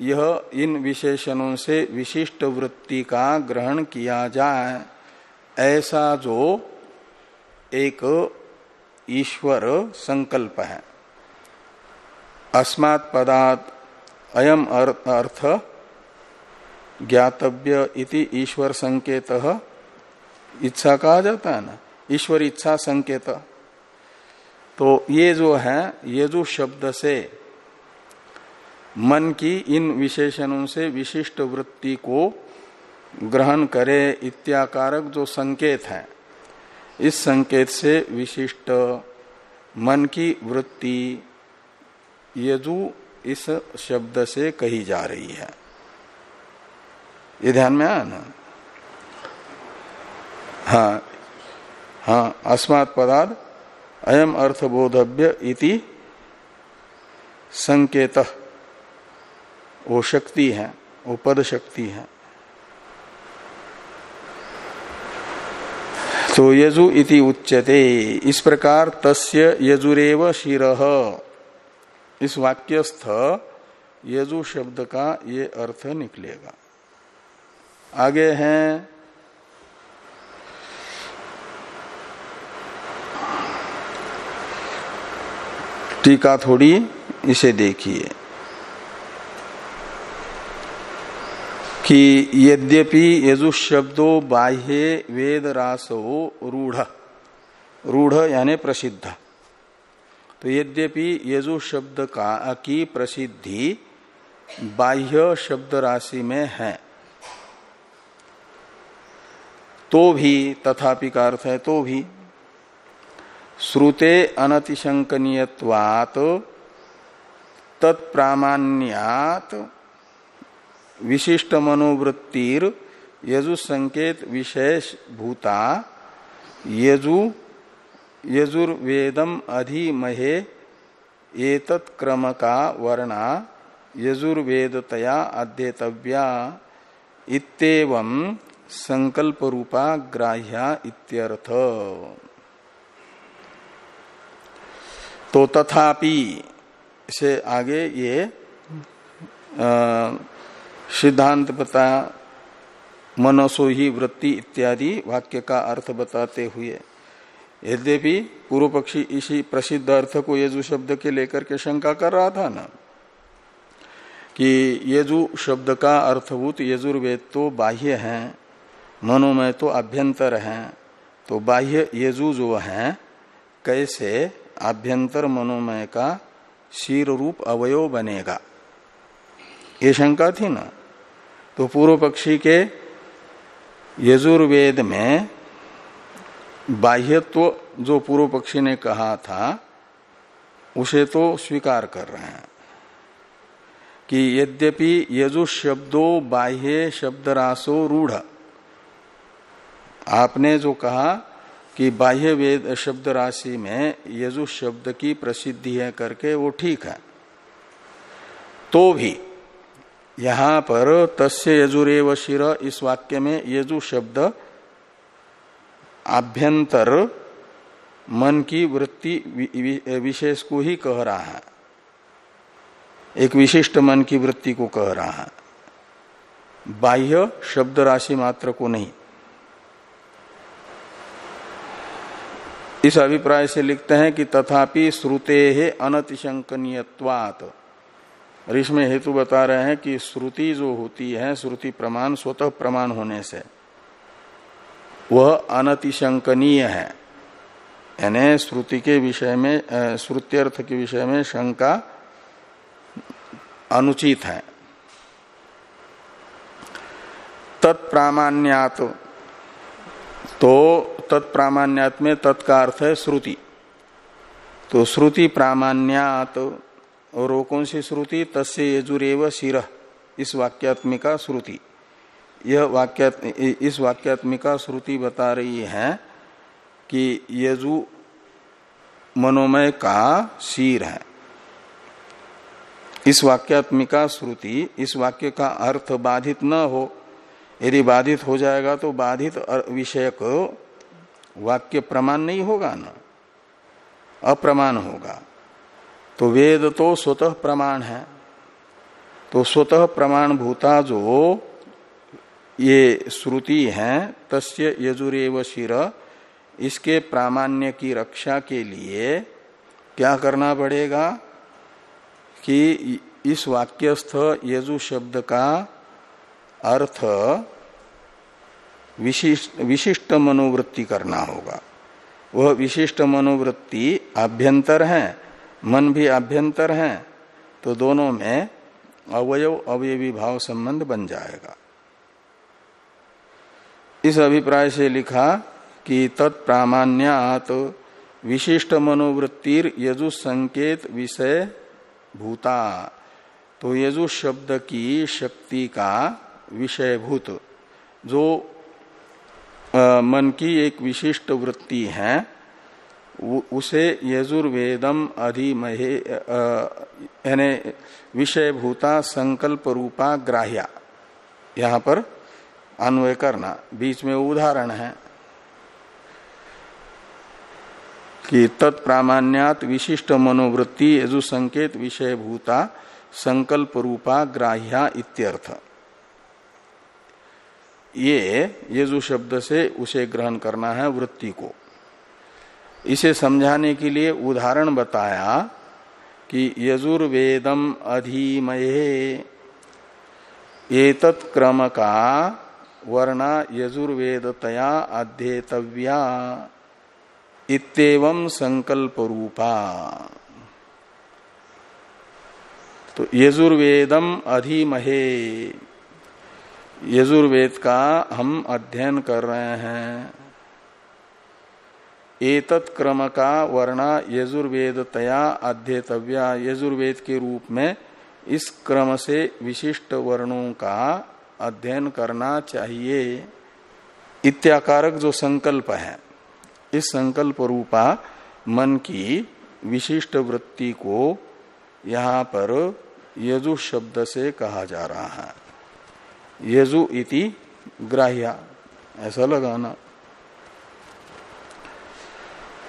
Speaker 1: यह इन विशेषणों से विशिष्ट वृत्ति का ग्रहण किया जाए। ऐसा जो एक ईश्वर संकल्प है। अस्मात् पदात अयम अर्थ ज्ञातव्य इति ईश्वर संकेत इच्छा कहा जाता है ना? ईश्वर इच्छा संकेत। तो ये जो है, ये जो शब्द से मन की इन विशेषणों से विशिष्ट वृत्ति को ग्रहण करे इत्याकारक जो संकेत है, इस संकेत से विशिष्ट मन की वृत्ति यजु इस शब्द से कही जा रही है। ये ध्यान में आया ना? हाँ हाँ अस्मात् पदार्थ अयम अर्थबोधव्य इति संकेत। वो शक्ति है, वो पद शक्ति है। तो यजु इति उच्यते। इस प्रकार तस्य यजुरेव शिर। इस वाक्यस्थ यजु शब्द का ये अर्थ निकलेगा। आगे हैं टीका थोड़ी इसे देखिए कि यद्यपि यजु शब्दो बाह्य वेद रासो रूढ़। रूढ़ यानी प्रसिद्ध। तो यद्यपि यजु शब्द का, की प्रसिद्धि बाह्य शब्द राशि में है तो भी तथापि का अर्थ है तो भी। श्रुते अनतिशंकनीयवात तत्प्रामाण्यात विशिष्ट मनोवृत्तिर यजु संकेत विशेष भूता, यजु, यजुर्वेदम अधिमहे, एतत् क्रम का वर्णा, यजुर्वेदतया अध्येतव्या इतम संकल्प रूपा ग्राह्या इत्यर्थ। तो तथापि से आगे ये सिद्धांत बता, मनसो ही वृत्ति इत्यादि वाक्य का अर्थ बताते हुए। यद्यपि पूर्व पक्षी इसी प्रसिद्ध अर्थ को यजु शब्द के लेकर के शंका कर रहा था ना, कि यजु शब्द का अर्थभूत यजुर्वेद तो बाह्य है, मनोमय तो अभ्यंतर है तो बाह्य यजु जो है, कैसे आभ्यंतर मनोमय का शीर रूप अवयव बनेगा। ये शंका थी ना? तो पूर्व पक्षी के यजुर्वेद में बाह्यत्व जो पूर्व पक्षी ने कहा था, उसे तो स्वीकार कर रहे हैं कि यद्यपि यजु शब्दों बाह्य शब्द रासो रूढ़। आपने जो कहा कि बाह्य वेद शब्द राशि में यजु शब्द की प्रसिद्धि है करके वो ठीक है। तो भी यहाँ पर तस्य यजुरेव शिर इस वाक्य में यजु शब्द आभ्यंतर मन की वृत्ति विशेष को ही कह रहा है। एक विशिष्ट मन की वृत्ति को कह रहा है। बाह्य शब्द राशि मात्र को नहीं। इस अभिप्राय से लिखते हैं कि तथापि श्रुते है अनतिशंकनीयवात और इसमें हेतु बता रहे हैं कि श्रुति जो होती है, श्रुति प्रमाण, स्वतः प्रमाण होने से, वह अनतिशंकनीय है। यानी श्रुति के विषय में श्रुत्यर्थ के विषय में शंका अनुचित है। तत्प्रामाण्यात तो तत्प्रामाण्यात में तत्का अर्थ है श्रुति। तो श्रुति प्रामाण्यात और कौन सी श्रुति? तस्य यजुरेव शिर। इस वाक्यात्मिका श्रुति। यह वाक्या इस वाक्यात्मिका श्रुति बता रही है कि यजु मनोमय का शीर है। इस वाक्यात्मिका श्रुति, इस वाक्य का अर्थ बाधित न हो यदि बाधित हो जाएगा तो बाधित विषयक वाक्य प्रमाण नहीं होगा ना? अप्रमाण होगा। तो वेद तो स्वतः प्रमाण है। तो स्वतः प्रमाण भूता जो ये श्रुति है, तस्य यजुरेव शिर, इसके प्रामाण्य की रक्षा के लिए क्या करना पड़ेगा कि इस वाक्यस्थ यजु शब्द का अर्थ विशिष्ट विशिष्ट मनोवृत्ति करना होगा। वह विशिष्ट मनोवृत्ति आभ्यंतर है, मन भी आभ्यंतर है तो दोनों में अवयव, अवयवी भाव संबंध बन जाएगा। इस अभिप्राय से लिखा कि तत्प्रामाण्यात विशिष्ट मनोवृत्तिर यजु संकेत विषय भूता। तो यजु शब्द की शक्ति का विषयभूत। जो आ, मन की एक विशिष्ट वृत्ति है उसे यजुर्वेदम अधिमहे यानी विषयभूता संकल्प रूपा ग्राह्या। यहाँ पर अन्वय करना। बीच में उदाहरण है कि तत्प्रामाण्यात विशिष्ट मनोवृत्ति यजु संकेत विषयभूता संकल्प रूपा ग्राह्या इत्यर्थ। ये यजु शब्द से उसे ग्रहण करना है वृत्ति को। इसे समझाने के लिए उदाहरण बताया कि यजुर्वेदम अधिमये, एतत् क्रम का वर्णा यजुर्वेदतया अध्येतव्या इतम संकल्प रूपा तो यजुर्वेदम अधिमहे। यजुर्वेद का हम अध्ययन कर रहे हैं। एतत् क्रम का वर्णा यजुर्वेद तया अध्येतव्या। यजुर्वेद के रूप में इस क्रम से विशिष्ट वर्णों का अध्ययन करना चाहिए। इत्याकारक जो संकल्प है, इस संकल्प रूपा मन की विशिष्ट वृत्ति को यहाँ पर यजु शब्द से कहा जा रहा है। यजु इति ग्राह्या। ऐसा लगाना।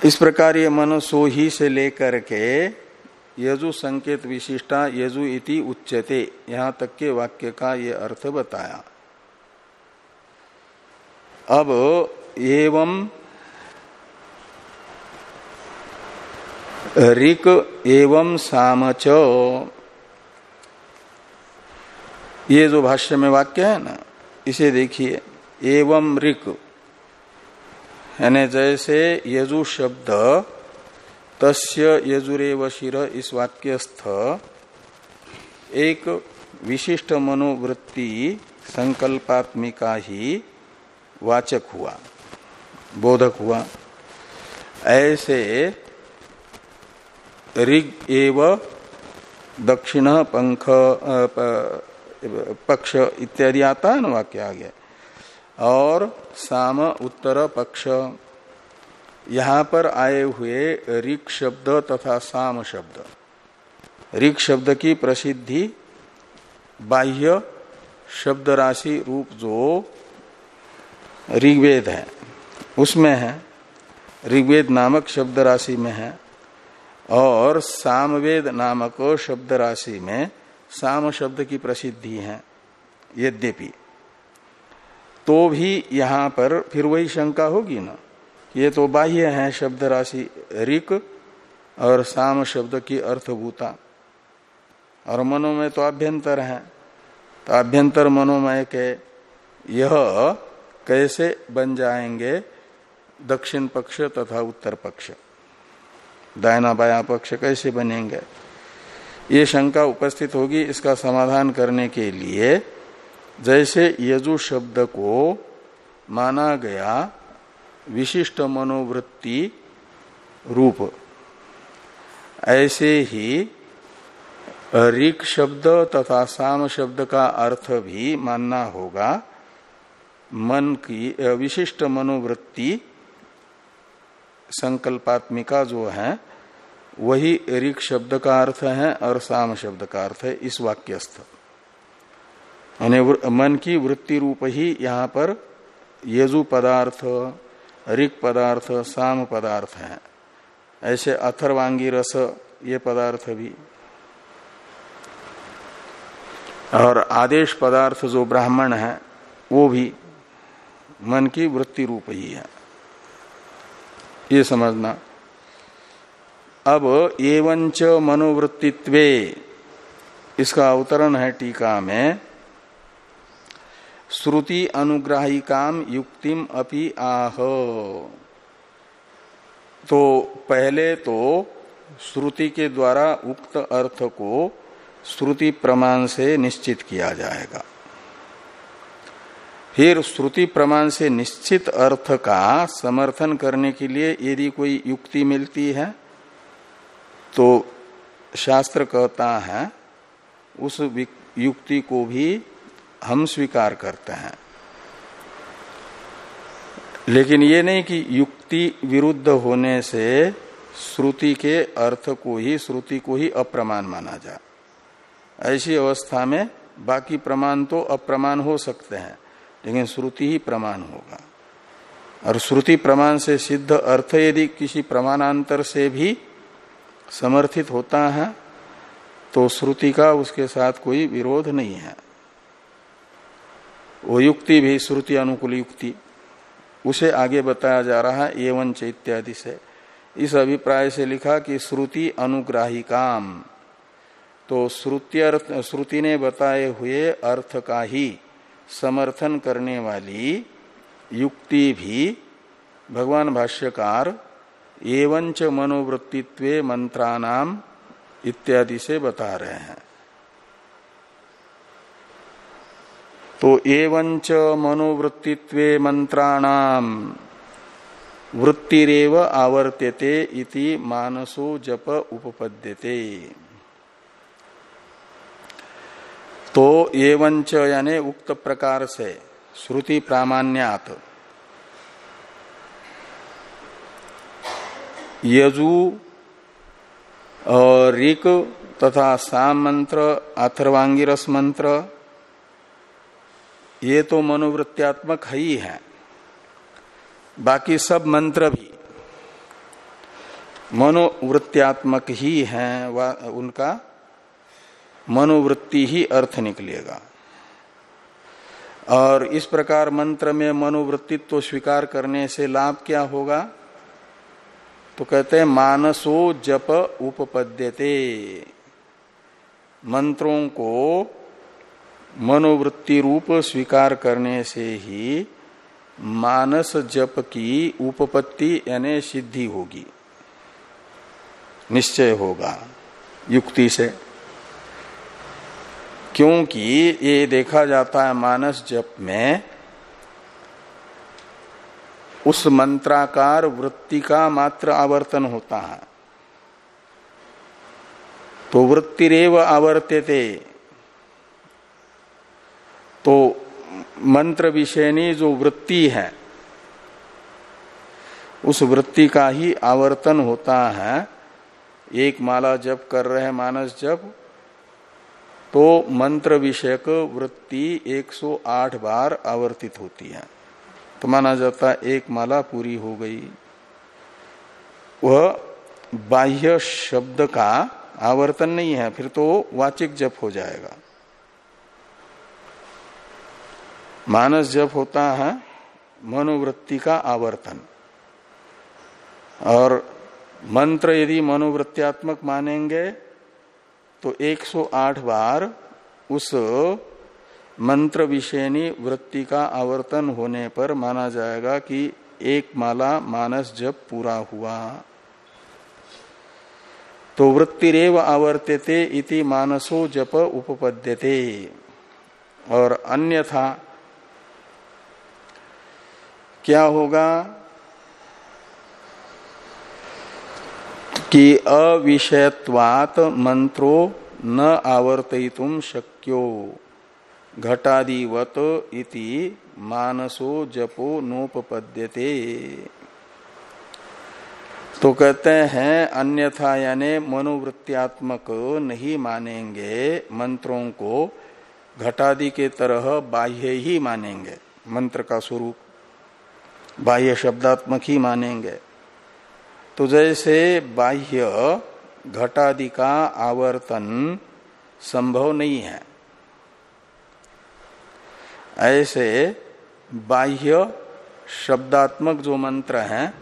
Speaker 1: इस प्रकार ये मन सो ही से लेकर के यजु संकेत विशिष्टा यजु इति उच्चते यहाँ तक के वाक्य का ये अर्थ बताया। अब एवं रिक एवं सामच ये जो भाष्य में वाक्य है ना, इसे देखिए। एवं ऋक। यानी जैसे यजु शब्द, तस्य यजुरेव शिर इस वाक्यस्थ। एक विशिष्ट मनोवृत्ति संकल्पात्मिका ही वाचक हुआ, बोधक हुआ। ऐसे ऋग एव दक्षिण पंख पक्ष इत्यादि आता है ना वाक्य आगे। और साम उत्तर पक्ष। यहाँ पर आए हुए ऋग शब्द तथा साम शब्द। ऋग शब्द की प्रसिद्धि बाह्य शब्द राशि रूप जो ऋग्वेद है, उसमें है। ऋग्वेद नामक शब्द राशि में है और सामवेद नामक शब्द राशि में साम शब्द की प्रसिद्धि है, यद्यपि। तो भी यहाँ पर फिर वही शंका होगी ना? ये तो बाह्य है शब्द राशि रिक और साम शब्द की अर्थभूता। और मनोमय तो अभ्यंतर है। तो अभ्यंतर मनोमय के यह कैसे बन जाएँगे? दक्षिण पक्ष तथा उत्तर पक्ष। दायना बाया पक्ष कैसे बनेंगे? ये शंका उपस्थित होगी इसका समाधान करने के लिए। जैसे यजु शब्द को माना गया विशिष्ट मनोवृत्ति रूप। ऐसे ही ऋक शब्द तथा साम शब्द का अर्थ भी मानना होगा। मन की, विशिष्ट मनोवृत्ति संकल्पात्मिका जो है वही ऋक शब्द का अर्थ है और साम शब्द का अर्थ है, इस वाक्यस्थ। मन की वृत्ति रूप ही यहाँ पर येजु पदार्थ ऋक पदार्थ, साम पदार्थ है। ऐसे अथर्वांगी रस, ये पदार्थ भी। और आदेश पदार्थ जो ब्राह्मण है, वो भी मन की वृत्ति रूप ही है। ये समझना। अब एवंच मनोवृत्तित्वे। इसका अवतरण है टीका में। श्रुति अनुग्राही काम युक्तिम अपि आह। तो पहले तो श्रुति के द्वारा उक्त अर्थ को श्रुति प्रमाण से निश्चित किया जाएगा। फिर श्रुति प्रमाण से निश्चित अर्थ का समर्थन करने के लिए यदि कोई युक्ति मिलती है तो शास्त्र कहता है, उस युक्ति को भी हम स्वीकार करते हैं। लेकिन ये नहीं कि युक्ति विरुद्ध होने से श्रुति के अर्थ को ही, श्रुति को ही अप्रमाण माना जाए। ऐसी अवस्था में बाकी प्रमाण तो अप्रमाण हो सकते हैं, लेकिन श्रुति ही प्रमाण होगा। और श्रुति प्रमाण से सिद्ध अर्थ यदि किसी प्रमाणांतर से भी समर्थित होता है तो श्रुति का उसके साथ कोई विरोध नहीं है। वो युक्ति भी श्रुति अनुकूल युक्ति। उसे आगे बताया जा रहा है, एवं इत्यादि से। इस अभिप्राय से लिखा कि श्रुति अनुग्राही काम तो श्रुति श्रुति ने बताए हुए अर्थ का ही समर्थन करने वाली युक्ति भी भगवान भाष्यकार एवंच मनोवृत्तित्व मंत्राणाम इत्यादि से बता रहे हैं। तो एवंच मनोवृत्तित्व मंत्राणाम वृत्तिरेव आवर्त्यते इति मानसो जप उपपद्यते। तो एवंच यानी उक्त प्रकार से श्रुति प्रामाण्यात यजु और ऋक तथा साम मंत्र अथर्वांगिरस मंत्र, ये तो मनोवृत्त्यात्मक ही है बाकी सब मंत्र भी मनोवृत्त्यात्मक ही हैं उनका मनोवृत्ति ही अर्थ निकलेगा। और इस प्रकार मंत्र में मनोवृत्तित्व तो स्वीकार करने से लाभ क्या होगा? तो कहते हैं, मानसो जप उपपद्यते। मंत्रों को मनोवृत्ति रूप स्वीकार करने से ही मानस जप की उपपत्ति यानी सिद्धि होगी। निश्चय होगा युक्ति से। क्योंकि ये देखा जाता है मानस जप में उस मंत्राकार वृत्ति का मात्र आवर्तन होता है। तो वृत्तिरेव आवर्त्यते। तो मंत्र विषयनी जो वृत्ति है, उस वृत्ति का ही आवर्तन होता है। एक माला जप कर रहे मानस जप तो मंत्र विषयक वृत्ति 108 बार आवर्तित होती है। तो माना जाता एक माला पूरी हो गई। वह बाह्य शब्द का आवर्तन नहीं है, फिर तो वाचिक जप हो जाएगा। मानस जप होता है मनोवृत्ति का आवर्तन। और मंत्र यदि मनोवृत्त्यात्मक मानेंगे तो 108 बार उस मंत्र विषयनी वृत्ति का आवर्तन होने पर माना जाएगा कि एक माला मानस जब पूरा हुआ। तो वृत्तिरेव आवर्त्यते इति मानसो जप उपपद्यते। और अन्यथा, क्या होगा कि अविषयत्वात मंत्रो न आवर्तयितुम शक्यो। घटादिवत इति मानसो जपो नोपपद्यते। तो कहते हैं, अन्यथा यानी मनोवृत्त्यात्मक नहीं मानेंगे, मंत्रों को घटादि के तरह बाह्य ही मानेंगे, मंत्र का स्वरूप। बाह्य शब्दात्मक ही मानेंगे। तो जैसे बाह्य घटादि का आवर्तन संभव नहीं है ऐसे बाह्य शब्दात्मक जो मंत्र हैं,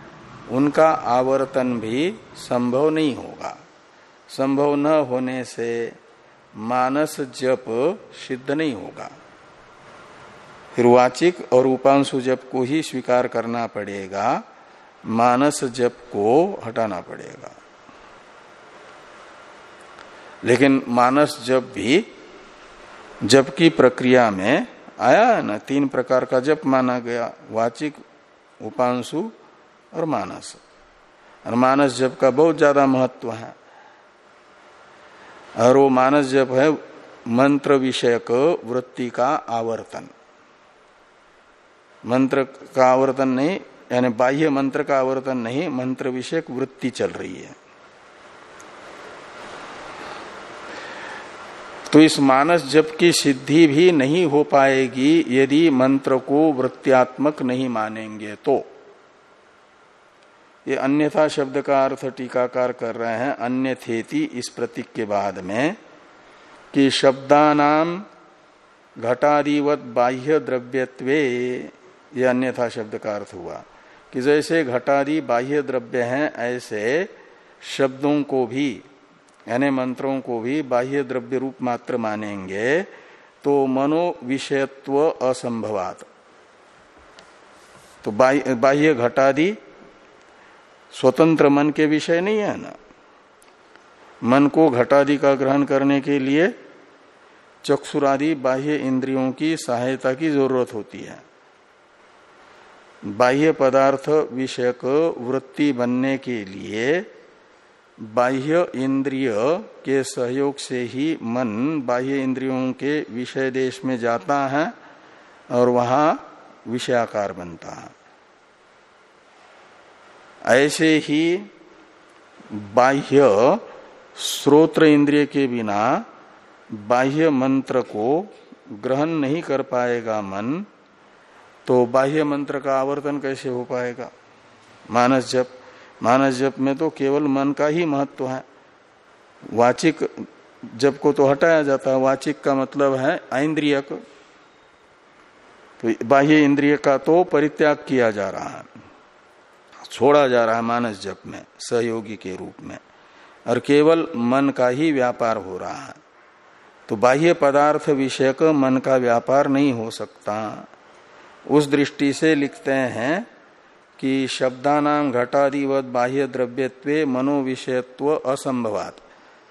Speaker 1: उनका आवर्तन भी संभव नहीं होगा। संभव न होने से मानस जप सिद्ध नहीं होगा। फिर वाचिक और उपांशु जप को ही स्वीकार करना पड़ेगा, मानस जप को हटाना पड़ेगा। लेकिन मानस जप भी जप की प्रक्रिया में आया है ना, तीन प्रकार का जप माना गया, वाचिक, उपांशु और मानस। और मानस जप का बहुत ज़्यादा महत्व है। और वो मानस जप है मंत्र विषयक वृत्ति का आवर्तन। मंत्र का आवर्तन नहीं, यानी बाह्य मंत्र का आवर्तन नहीं, मंत्र विषयक वृत्ति चल रही है। तो इस मानस जप की सिद्धि भी नहीं हो पाएगी यदि मंत्र को वृत्त्यात्मक नहीं मानेंगे तो। ये अन्यथा शब्द का अर्थ टीकाकार कर रहे हैं। अन्य थेती इस प्रतीक के बाद में कि शब्दानाम घटादिवत बाह्य द्रव्यत्वे, ये अन्यथा शब्द का अर्थ हुआ कि जैसे घटादि बाह्य द्रव्य हैं, ऐसे शब्दों को भी यानी मंत्रों को भी बाह्य द्रव्य रूप मात्र मानेंगे तो मनो विषयत्व असंभवात। तो बाह्य घटादि स्वतंत्र मन के विषय नहीं है ना? मन को घटादि का ग्रहण करने के लिए चक्षुरादि बाह्य इंद्रियों की सहायता की ज़रूरत होती है। बाह्य पदार्थ विषयक वृत्ति बनने के लिए बाह्य इंद्रिय के सहयोग से ही मन बाह्य इंद्रियों के विषय देश में जाता है और वहाँ विषयाकार बनता है। ऐसे ही बाह्य श्रोत्र इंद्रिय के बिना बाह्य मंत्र को ग्रहण नहीं कर पाएगा मन तो बाह्य मंत्र का आवर्तन कैसे हो पाएगा? मानस जप मानस जप में तो केवल मन का ही महत्व है। वाचिक जप को तो हटाया जाता है। वाचिक का मतलब है ऐन्द्रियक तो बाह्य इंद्रिय का तो परित्याग किया जा रहा है। छोड़ा जा रहा है मानस जप में, सहयोगी के रूप में। और केवल मन का ही व्यापार हो रहा है। तो बाह्य पदार्थ विषयक मन का व्यापार नहीं हो सकता। उस दृष्टि से लिखते हैं कि शब्दानाम घटादिवत बाह्य द्रव्यत्व मनोविषयत्व असंभवात।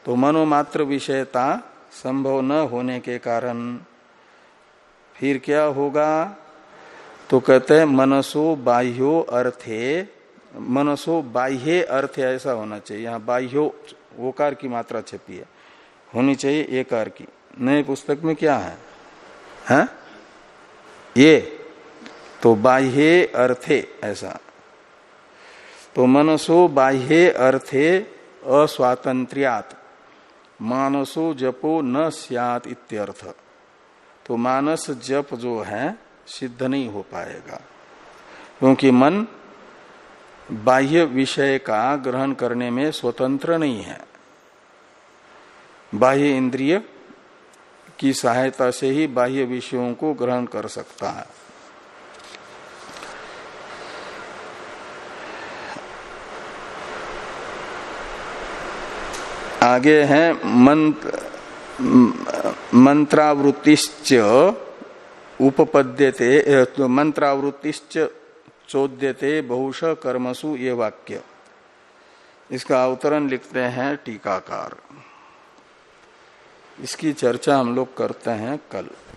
Speaker 1: तो मनोमात्र विषयता संभव न होने के कारण। फिर क्या होगा? तो कहते हैं, मनसो बाह्यो अर्थे, मनसो बाह्य अर्थ ऐसा होना चाहिए। यहाँ बाह्यो ओकार की मात्रा छपी है। होनी चाहिए एक एकार की। नए पुस्तक में क्या है? हैं? ये तो बाह्य अर्थे, ऐसा। तो मनसो बाह्य अर्थे अस्वातंत्र्यात। मानसो जपो न सियात इत्यर्थ। तो मानस जप जो है, सिद्ध नहीं हो पाएगा। क्योंकि मन बाह्य विषय का ग्रहण करने में स्वतंत्र नहीं है। बाह्य इंद्रिय की सहायता से ही बाह्य विषयों को ग्रहण कर सकता है। आगे है मंत्र, मंत्रावृत्तिश्च उपपद्यते तो मंत्रावृत्तिश्च चोद्यते बहुश कर्मसु ये वाक्य। इसका अवतरण लिखते हैं टीकाकार। इसकी चर्चा हम लोग करते हैं कल।